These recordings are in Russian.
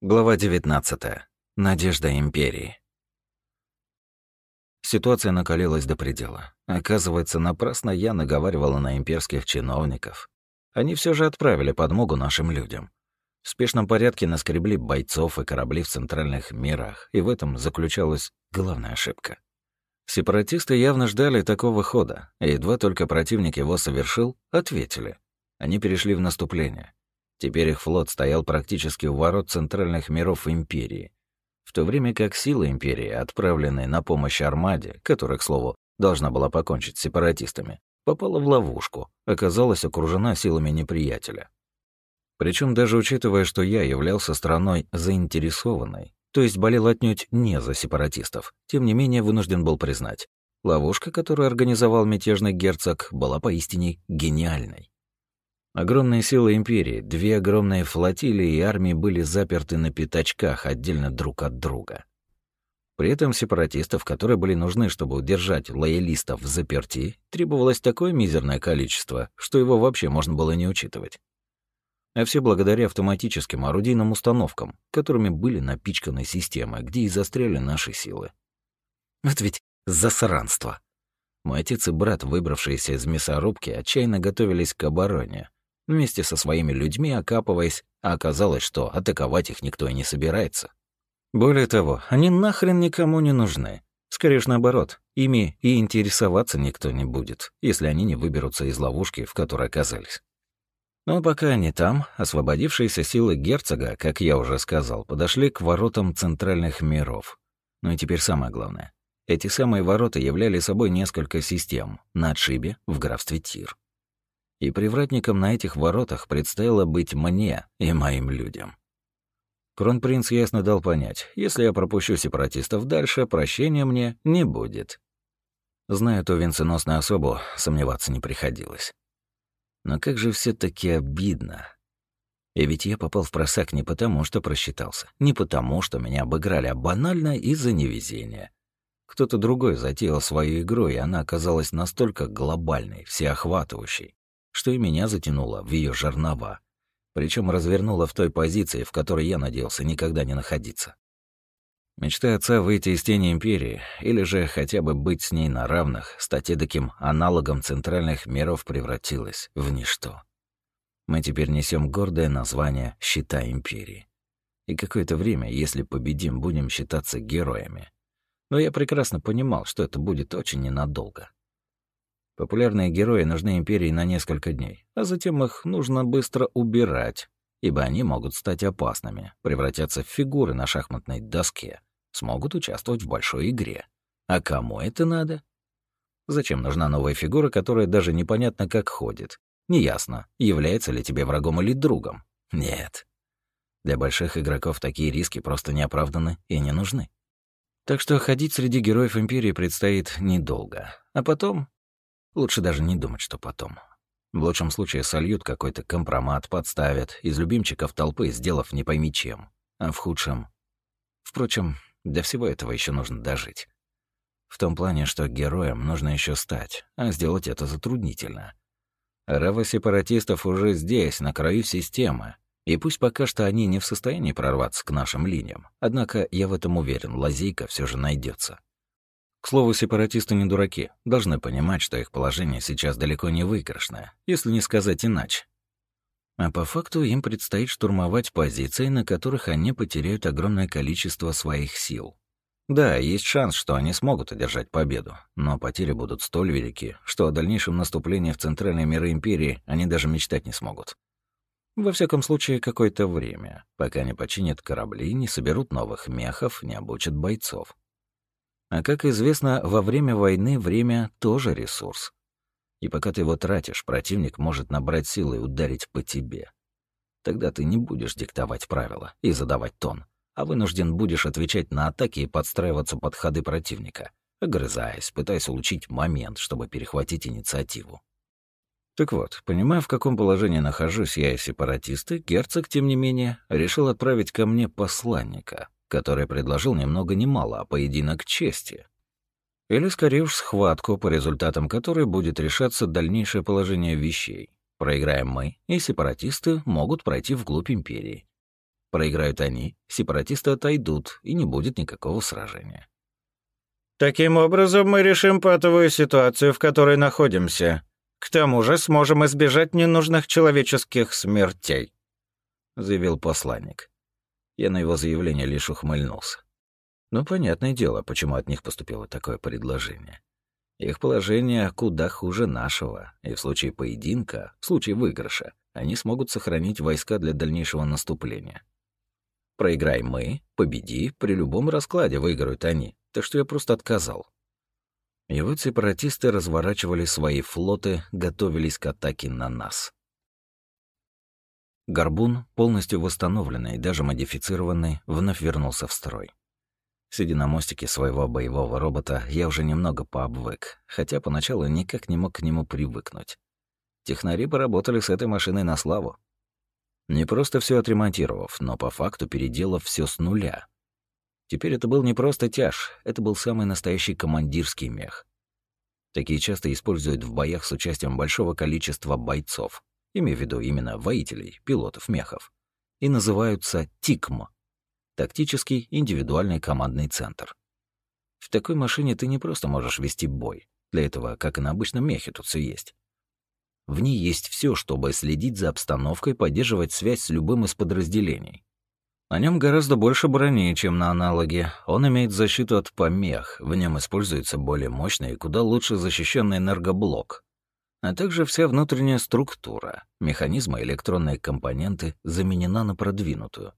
Глава 19. Надежда империи. Ситуация накалилась до предела. Оказывается, напрасно я наговаривала на имперских чиновников. Они все же отправили подмогу нашим людям. В спешном порядке наскребли бойцов и корабли в центральных мирах, и в этом заключалась главная ошибка. Сепаратисты явно ждали такого хода, и едва только противник его совершил, ответили. Они перешли в наступление. Теперь их флот стоял практически у ворот центральных миров Империи, в то время как силы Империи, отправленные на помощь Армаде, которая, к слову, должна была покончить с сепаратистами, попала в ловушку, оказалась окружена силами неприятеля. Причем даже учитывая, что я являлся страной заинтересованной, то есть болел отнюдь не за сепаратистов, тем не менее вынужден был признать, ловушка, которую организовал мятежный герцог, была поистине гениальной. Огромные силы империи, две огромные флотилии и армии были заперты на пятачках отдельно друг от друга. При этом сепаратистов, которые были нужны, чтобы удержать лоялистов в заперти, требовалось такое мизерное количество, что его вообще можно было не учитывать. А все благодаря автоматическим орудийным установкам, которыми были напичканы системы, где и застряли наши силы. Вот ведь засранство. Мой отец и брат, выбравшиеся из мясорубки, отчаянно готовились к обороне, вместе со своими людьми окапываясь, а оказалось, что атаковать их никто и не собирается. Более того, они нахрен никому не нужны. Скорее наоборот, ими и интересоваться никто не будет, если они не выберутся из ловушки, в которой оказались. Но пока они там, освободившиеся силы герцога, как я уже сказал, подошли к воротам центральных миров. Ну и теперь самое главное. Эти самые ворота являли собой несколько систем на отшибе в графстве Тир и привратником на этих воротах предстояло быть мне и моим людям. Кронпринц ясно дал понять, если я пропущу сепаратистов дальше, прощения мне не будет. Зная ту венценосную особу, сомневаться не приходилось. Но как же все таки обидно. И ведь я попал в просак не потому, что просчитался, не потому, что меня обыграли, а банально из-за невезения. Кто-то другой затеял свою игру, и она оказалась настолько глобальной, всеохватывающей, что и меня затянуло в ее жернова, причем развернуло в той позиции, в которой я надеялся никогда не находиться. Мечта отца выйти из тени империи, или же хотя бы быть с ней на равных, стать таким аналогом центральных миров превратилась в ничто. Мы теперь несем гордое название «Щита империи». И какое-то время, если победим, будем считаться героями. Но я прекрасно понимал, что это будет очень ненадолго. Популярные герои нужны империи на несколько дней, а затем их нужно быстро убирать, ибо они могут стать опасными, превратятся в фигуры на шахматной доске, смогут участвовать в большой игре. А кому это надо? Зачем нужна новая фигура, которая даже непонятно как ходит? Неясно, является ли тебе врагом или другом. Нет. Для больших игроков такие риски просто не оправданы и не нужны. Так что ходить среди героев Империи предстоит недолго. А потом Лучше даже не думать, что потом. В лучшем случае сольют какой-то компромат, подставят, из любимчиков толпы, сделав не пойми чем. А в худшем... Впрочем, для всего этого еще нужно дожить. В том плане, что героем нужно еще стать, а сделать это затруднительно. Рава сепаратистов уже здесь, на краю системы, и пусть пока что они не в состоянии прорваться к нашим линиям, однако я в этом уверен, лазейка все же найдется. К слову, сепаратисты не дураки, должны понимать, что их положение сейчас далеко не выигрышное, если не сказать иначе. А по факту им предстоит штурмовать позиции, на которых они потеряют огромное количество своих сил. Да, есть шанс, что они смогут одержать победу, но потери будут столь велики, что о дальнейшем наступлении в центральные миры Империи они даже мечтать не смогут. Во всяком случае, какое-то время, пока не починят корабли, не соберут новых мехов, не обучат бойцов. А как известно, во время войны время тоже ресурс. И пока ты его тратишь, противник может набрать силы и ударить по тебе. Тогда ты не будешь диктовать правила и задавать тон, а вынужден будешь отвечать на атаки и подстраиваться под ходы противника, огрызаясь, пытаясь улучшить момент, чтобы перехватить инициативу. Так вот, понимая, в каком положении нахожусь я и сепаратисты, герцог, тем не менее, решил отправить ко мне посланника, который предложил ни много ни мало, а поединок чести. Или, скорее уж, схватку, по результатам которой будет решаться дальнейшее положение вещей. Проиграем мы, и сепаратисты могут пройти вглубь империи. Проиграют они, сепаратисты отойдут, и не будет никакого сражения. Таким образом, мы решим патовую ситуацию, в которой находимся. К тому же сможем избежать ненужных человеческих смертей», — заявил посланник. Я на его заявление лишь ухмыльнулся. Ну, понятное дело, почему от них поступило такое предложение. Их положение куда хуже нашего, и в случае поединка, в случае выигрыша, они смогут сохранить войска для дальнейшего наступления. Проиграй мы, победи, при любом раскладе выиграют они, так что я просто отказал. И вот сепаратисты разворачивали свои флоты, готовились к атаке на нас. Горбун, полностью восстановленный и даже модифицированный, вновь вернулся в строй. Сидя на мостике своего боевого робота, я уже немного пообвык, хотя поначалу никак не мог к нему привыкнуть. Технари поработали с этой машиной на славу. Не просто все отремонтировав, но по факту переделав все с нуля. Теперь это был не просто тяж, это был самый настоящий командирский мех. Такие часто используют в боях с участием большого количества бойцов, имею в виду именно воителей, пилотов мехов, и называются ТИКМ Тактический индивидуальный командный центр. В такой машине ты не просто можешь вести бой. Для этого, как и на обычном мехе, тут все есть. В ней есть все, чтобы следить за обстановкой, поддерживать связь с любым из подразделений. На нем гораздо больше брони, чем на аналоге. Он имеет защиту от помех, в нем используется более мощный и куда лучше защищенный энергоблок. А также вся внутренняя структура, механизмы электронные компоненты заменена на продвинутую.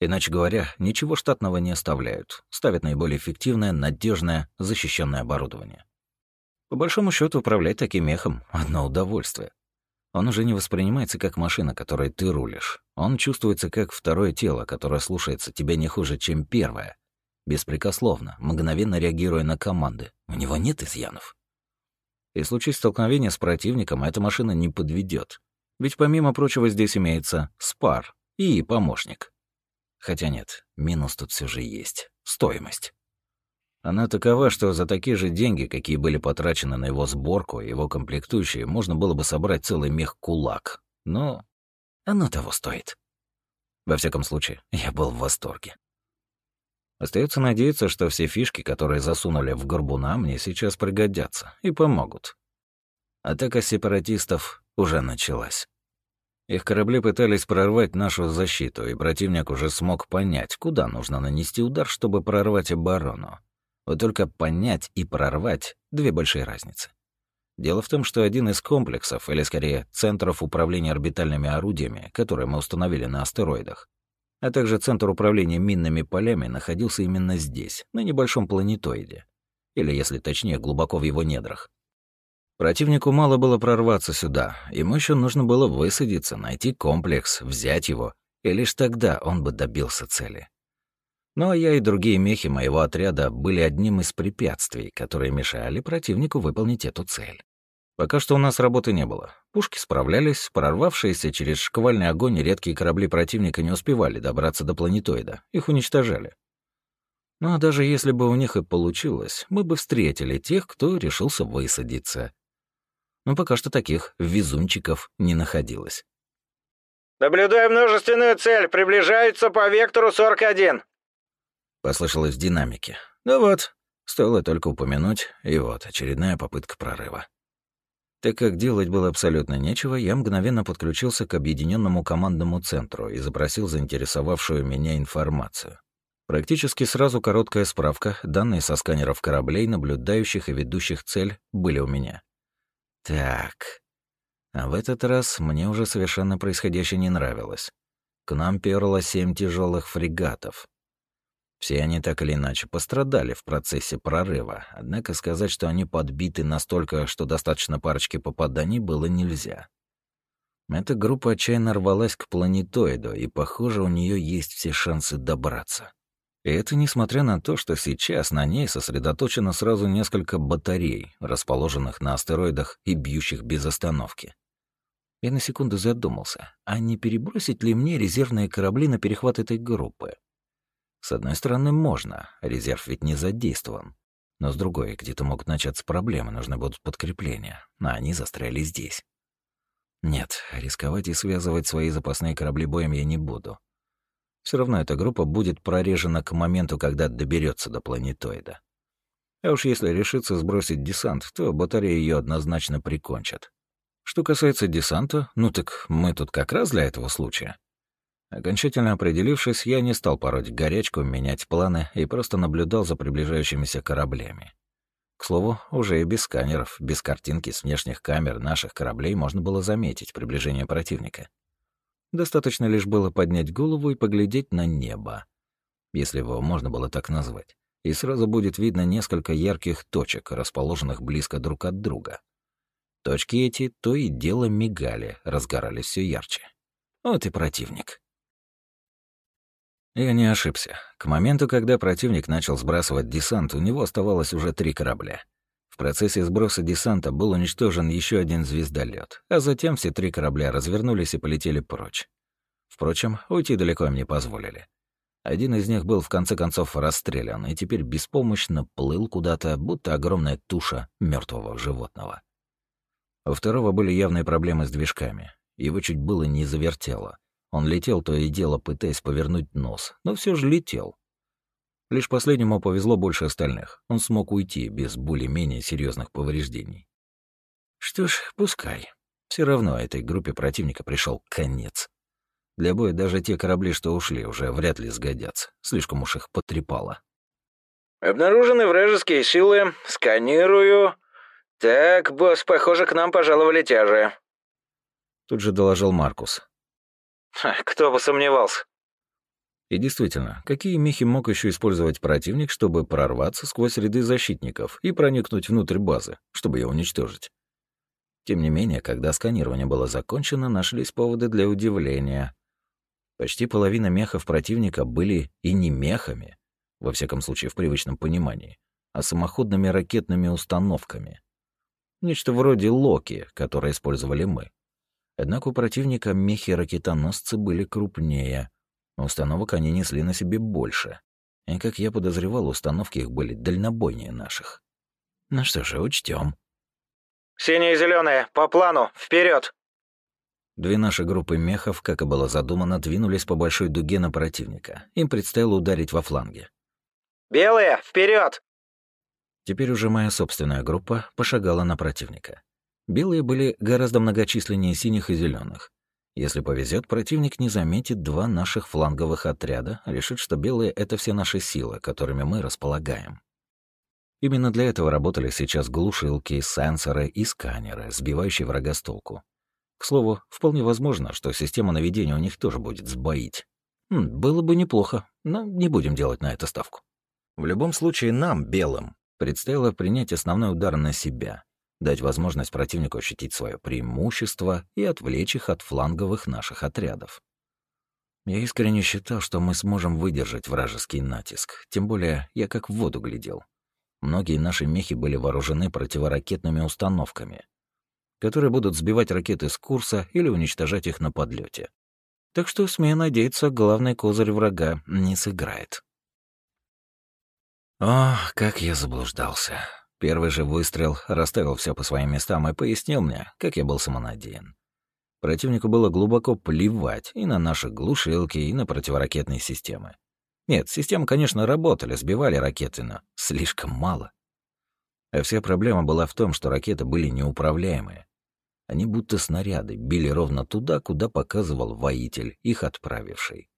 Иначе говоря, ничего штатного не оставляют, ставят наиболее эффективное, надежное, защищенное оборудование. По большому счету управлять таким мехом — одно удовольствие. Он уже не воспринимается как машина, которой ты рулишь. Он чувствуется как второе тело, которое слушается тебя не хуже, чем первое. Беспрекословно, мгновенно реагируя на команды. У него нет изъянов. И случае столкновения с противником эта машина не подведет. Ведь помимо прочего здесь имеется спар и помощник. Хотя нет, минус тут все же есть. Стоимость. Она такова, что за такие же деньги, какие были потрачены на его сборку и его комплектующие, можно было бы собрать целый мех-кулак. Но оно того стоит. Во всяком случае, я был в восторге. Остается надеяться, что все фишки, которые засунули в горбуна, мне сейчас пригодятся и помогут. Атака сепаратистов уже началась. Их корабли пытались прорвать нашу защиту, и противник уже смог понять, куда нужно нанести удар, чтобы прорвать оборону. Вот только понять и прорвать — две большие разницы. Дело в том, что один из комплексов, или скорее центров управления орбитальными орудиями, которые мы установили на астероидах, а также центр управления минными полями находился именно здесь, на небольшом планетоиде. Или, если точнее, глубоко в его недрах. Противнику мало было прорваться сюда, ему еще нужно было высадиться, найти комплекс, взять его, и лишь тогда он бы добился цели. Ну а я и другие мехи моего отряда были одним из препятствий, которые мешали противнику выполнить эту цель. Пока что у нас работы не было. Пушки справлялись, прорвавшиеся через шквальный огонь редкие корабли противника не успевали добраться до планетоида, их уничтожали. Ну а даже если бы у них и получилось, мы бы встретили тех, кто решился высадиться но пока что таких везунчиков не находилось. «Наблюдаю множественную цель, приближается по вектору 41», — послышалось в динамике. «Ну вот, стоило только упомянуть, и вот очередная попытка прорыва». Так как делать было абсолютно нечего, я мгновенно подключился к объединенному командному центру и запросил заинтересовавшую меня информацию. Практически сразу короткая справка, данные со сканеров кораблей, наблюдающих и ведущих цель, были у меня. Так. А в этот раз мне уже совершенно происходящее не нравилось. К нам перло семь тяжелых фрегатов. Все они так или иначе пострадали в процессе прорыва, однако сказать, что они подбиты настолько, что достаточно парочки попаданий, было нельзя. Эта группа отчаянно рвалась к планетоиду, и, похоже, у нее есть все шансы добраться. И это несмотря на то, что сейчас на ней сосредоточено сразу несколько батарей, расположенных на астероидах и бьющих без остановки. Я на секунду задумался, а не перебросить ли мне резервные корабли на перехват этой группы? С одной стороны, можно, резерв ведь не задействован. Но с другой, где-то могут начаться проблемы, нужны будут подкрепления, а они застряли здесь. Нет, рисковать и связывать свои запасные корабли боем я не буду. Все равно эта группа будет прорежена к моменту, когда доберется до планетоида. А уж если решится сбросить десант, то батареи ее однозначно прикончат. Что касается десанта, ну так мы тут как раз для этого случая. Окончательно определившись, я не стал пороть горячку, менять планы и просто наблюдал за приближающимися кораблями. К слову, уже и без сканеров, без картинки с внешних камер наших кораблей можно было заметить приближение противника. Достаточно лишь было поднять голову и поглядеть на небо, если его можно было так назвать и сразу будет видно несколько ярких точек, расположенных близко друг от друга. Точки эти то и дело мигали, разгорались все ярче. Вот и противник. Я не ошибся. К моменту, когда противник начал сбрасывать десант, у него оставалось уже три корабля. В процессе сброса десанта был уничтожен еще один звездолет, а затем все три корабля развернулись и полетели прочь. Впрочем, уйти далеко им не позволили. Один из них был в конце концов расстрелян и теперь беспомощно плыл куда-то, будто огромная туша мертвого животного. У второго были явные проблемы с движками. Его чуть было не завертело. Он летел то и дело, пытаясь повернуть нос, но все же летел. Лишь последнему повезло больше остальных. Он смог уйти без более-менее серьезных повреждений. Что ж, пускай. Все равно этой группе противника пришел конец. Для боя даже те корабли, что ушли, уже вряд ли сгодятся. Слишком уж их потрепало. «Обнаружены вражеские силы. Сканирую. Так, босс, похоже, к нам пожаловали тяжи». Тут же доложил Маркус. «Кто бы сомневался». И действительно, какие мехи мог еще использовать противник, чтобы прорваться сквозь ряды защитников и проникнуть внутрь базы, чтобы ее уничтожить? Тем не менее, когда сканирование было закончено, нашлись поводы для удивления. Почти половина мехов противника были и не мехами, во всяком случае в привычном понимании, а самоходными ракетными установками. Нечто вроде Локи, которые использовали мы. Однако у противника мехи-ракетоносцы были крупнее, но установок они несли на себе больше. И, как я подозревал, установки их были дальнобойнее наших. Ну что же, учтем. «Синие и зеленые, по плану, вперед! Две наши группы мехов, как и было задумано, двинулись по большой дуге на противника. Им предстояло ударить во фланге. «Белые, вперед! Теперь уже моя собственная группа пошагала на противника. Белые были гораздо многочисленнее синих и зеленых. Если повезет, противник не заметит два наших фланговых отряда, решит, что белые — это все наши силы, которыми мы располагаем. Именно для этого работали сейчас глушилки, сенсоры и сканеры, сбивающие врага с толку. К слову, вполне возможно, что система наведения у них тоже будет сбоить. Хм, было бы неплохо, но не будем делать на это ставку. В любом случае, нам, белым, предстояло принять основной удар на себя, дать возможность противнику ощутить свое преимущество и отвлечь их от фланговых наших отрядов. Я искренне считал, что мы сможем выдержать вражеский натиск, тем более я как в воду глядел. Многие наши мехи были вооружены противоракетными установками, которые будут сбивать ракеты с курса или уничтожать их на подлете. Так что, смею надеяться, главный козырь врага не сыграет. Ох, как я заблуждался. Первый же выстрел расставил все по своим местам и пояснил мне, как я был самонадеян. Противнику было глубоко плевать и на наши глушилки, и на противоракетные системы. Нет, системы, конечно, работали, сбивали ракеты, но слишком мало. А вся проблема была в том, что ракеты были неуправляемые. Они будто снаряды били ровно туда, куда показывал воитель, их отправивший.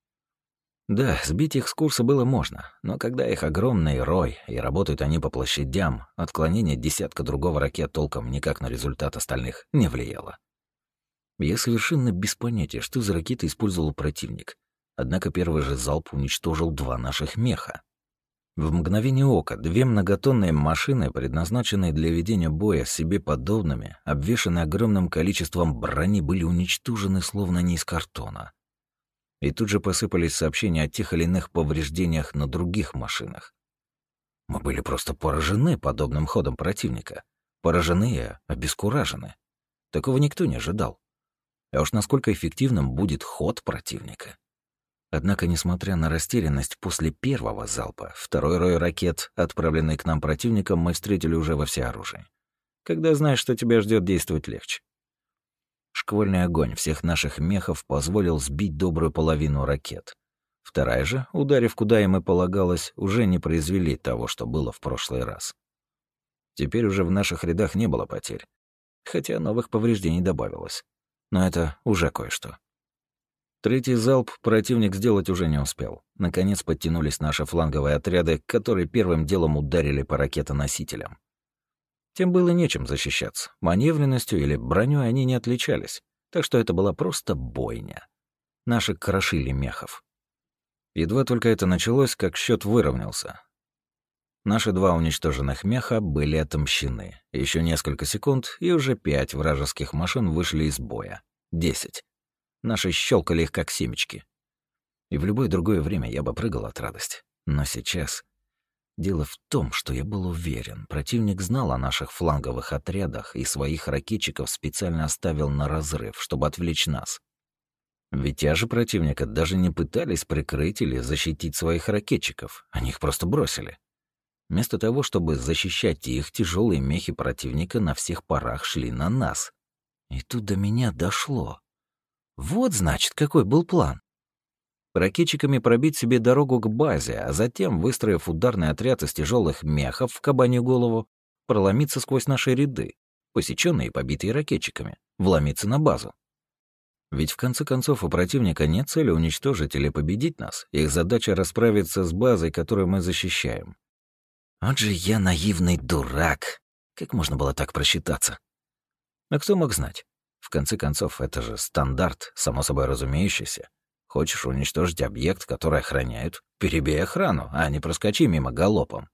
Да, сбить их с курса было можно, но когда их огромный рой, и работают они по площадям, отклонение десятка другого ракет толком никак на результат остальных не влияло. Я совершенно без понятия, что за ракеты использовал противник. Однако первый же залп уничтожил два наших меха. В мгновение ока две многотонные машины, предназначенные для ведения боя с себе подобными, обвешанные огромным количеством брони, были уничтожены словно не из картона. И тут же посыпались сообщения о тех или иных повреждениях на других машинах. Мы были просто поражены подобным ходом противника. Поражены и обескуражены. Такого никто не ожидал. А уж насколько эффективным будет ход противника. Однако, несмотря на растерянность после первого залпа, второй рой ракет, отправленный к нам противником, мы встретили уже во всеоружии. Когда знаешь, что тебя ждет, действовать легче. Шквальный огонь всех наших мехов позволил сбить добрую половину ракет. Вторая же, ударив куда им и полагалось, уже не произвели того, что было в прошлый раз. Теперь уже в наших рядах не было потерь, хотя новых повреждений добавилось. Но это уже кое-что. Третий залп противник сделать уже не успел. Наконец подтянулись наши фланговые отряды, которые первым делом ударили по ракетоносителям. Тем было нечем защищаться. Маневренностью или броней они не отличались, так что это была просто бойня. Наши крошили мехов. Едва только это началось, как счет выровнялся. Наши два уничтоженных меха были отомщены. Еще несколько секунд, и уже пять вражеских машин вышли из боя. Десять. Наши щелкали их как семечки. И в любое другое время я бы прыгал от радости. Но сейчас... Дело в том, что я был уверен, противник знал о наших фланговых отрядах и своих ракетчиков специально оставил на разрыв, чтобы отвлечь нас. Ведь же противника даже не пытались прикрыть или защитить своих ракетчиков, они их просто бросили. Вместо того, чтобы защищать их, тяжелые мехи противника на всех парах шли на нас. И тут до меня дошло. Вот, значит, какой был план. Ракетчиками пробить себе дорогу к базе, а затем, выстроив ударный отряд из тяжелых мехов в кабанью голову, проломиться сквозь наши ряды, посеченные и побитые ракетчиками, вломиться на базу. Ведь в конце концов у противника нет цели уничтожить или победить нас. Их задача расправиться с базой, которую мы защищаем. Вот же я наивный дурак. Как можно было так просчитаться? А кто мог знать? В конце концов, это же стандарт, само собой разумеющийся. Хочешь уничтожить объект, который охраняют? Перебей охрану, а не проскочи мимо галопом.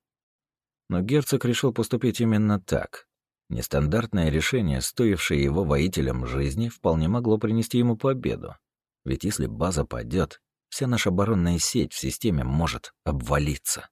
Но герцог решил поступить именно так, Нестандартное решение, стоившее его воителям жизни, вполне могло принести ему победу. Ведь если база падет, вся наша оборонная сеть в системе может обвалиться.